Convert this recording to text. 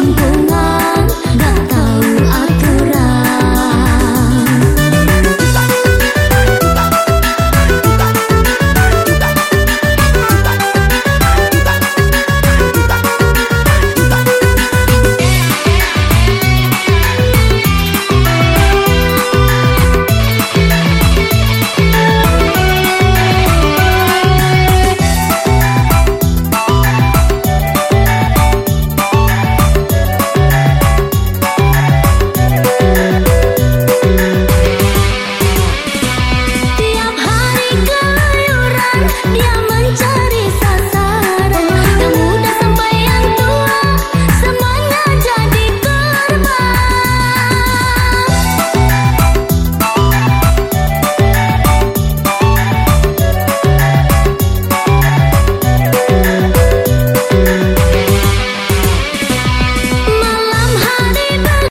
mampu